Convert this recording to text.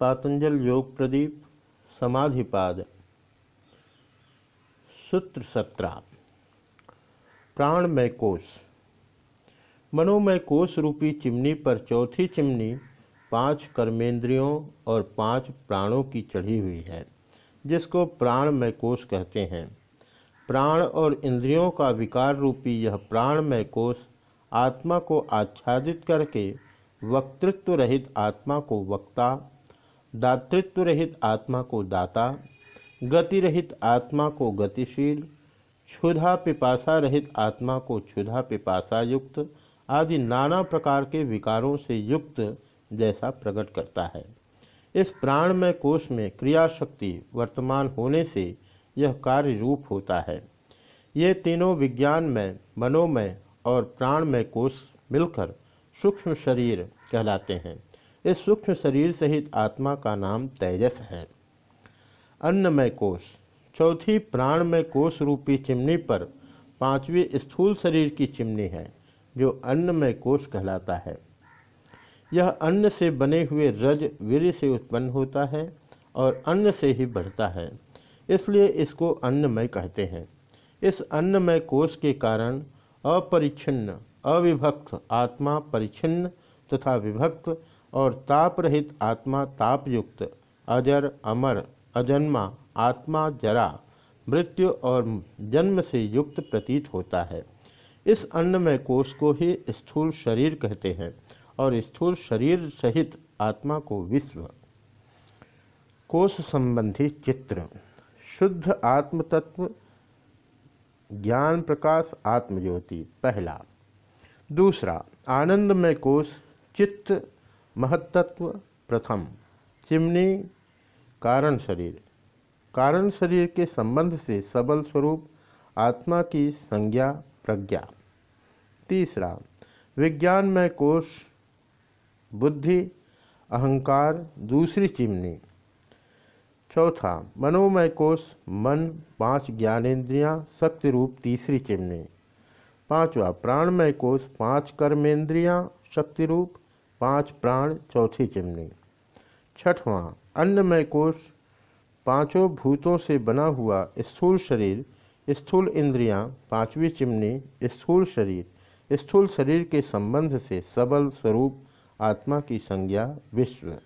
पातंजल योग प्रदीप, समाधिपाद। सूत्र सत्रह। प्राणमय कोश मनोमय कोश रूपी चिमनी पर चौथी चिमनी पाँच कर्मेंद्रियों और पाँच प्राणों की चढ़ी हुई है, जिसको प्राणमय कोश कहते हैं। प्राण और इंद्रियों का विकार रूपी यह प्राणमय कोश आत्मा को आच्छादित करके वक्तृत्व रहित आत्मा को वक्ता दातृत्व रहित आत्मा को दाता गति रहित आत्मा को गतिशील, क्षुधा पिपासा रहित आत्मा को क्षुधा पिपासा युक्त आदि नाना प्रकार के विकारों से युक्त जैसा प्रकट करता है। इस प्राणमय कोष में क्रिया शक्ति वर्तमान होने से यह कार्य रूप होता है। ये तीनों विज्ञान में मनोमय और प्राणमय कोष मिलकर सूक्ष्म शरीर कहलाते हैं। इस सूक्ष्म शरीर सहित आत्मा का नाम तेजस है। अन्नमय कोष, चौथी प्राणमय कोष रूपी चिमनी पर पांचवी स्थूल शरीर की चिमनी है, जो अन्नमय कोष कहलाता है। यह अन्न से बने हुए रज वीर से उत्पन्न होता है और अन्न से ही बढ़ता है, इसलिए इसको अन्नमय कहते हैं। इस अन्नमय कोष के कारण अपरिच्छिन्न, अविभक्त आत्मा परिच्छिन्न तथा विभक्त और ताप रहित आत्मा तापयुक्त, अजर, अमर, अजन्मा, आत्मा जरा, मृत्यु और जन्म से युक्त प्रतीत होता है। इस अन्नमय कोष को ही स्थूल शरीर कहते हैं और स्थूल शरीर सहित आत्मा को विश्व। कोष संबंधी चित्र। शुद्ध आत्म तत्व ज्ञान प्रकाश, आत्मज्योति। पहला। दूसरा आनंदमय कोष, चित्त महत्त्व प्रथम, चिमनी, कारण शरीर। कारण शरीर के संबंध से सबल स्वरूप, आत्मा की संज्ञा, प्रज्ञा। तीसरा, विज्ञानमय कोष बुद्धि, अहंकार, दूसरी चिमनी। चौथा, मनोमय कोष मन, पाँच ज्ञानेन्द्रियाँ, शक्ति रूप, तीसरी चिमनी। पांचवा, प्राणमय कोष पाँच कर्मेंद्रियाँ शक्ति रूप पाँच प्राण, चौथी चिमनी। छठवां, अन्नमय कोष, पाँचों भूतों से बना हुआ स्थूल शरीर, स्थूल इंद्रियाँ, पांचवी चिमनी, स्थूल शरीर। स्थूल शरीर के संबंध से सबल स्वरूप आत्मा की संज्ञा विश्व।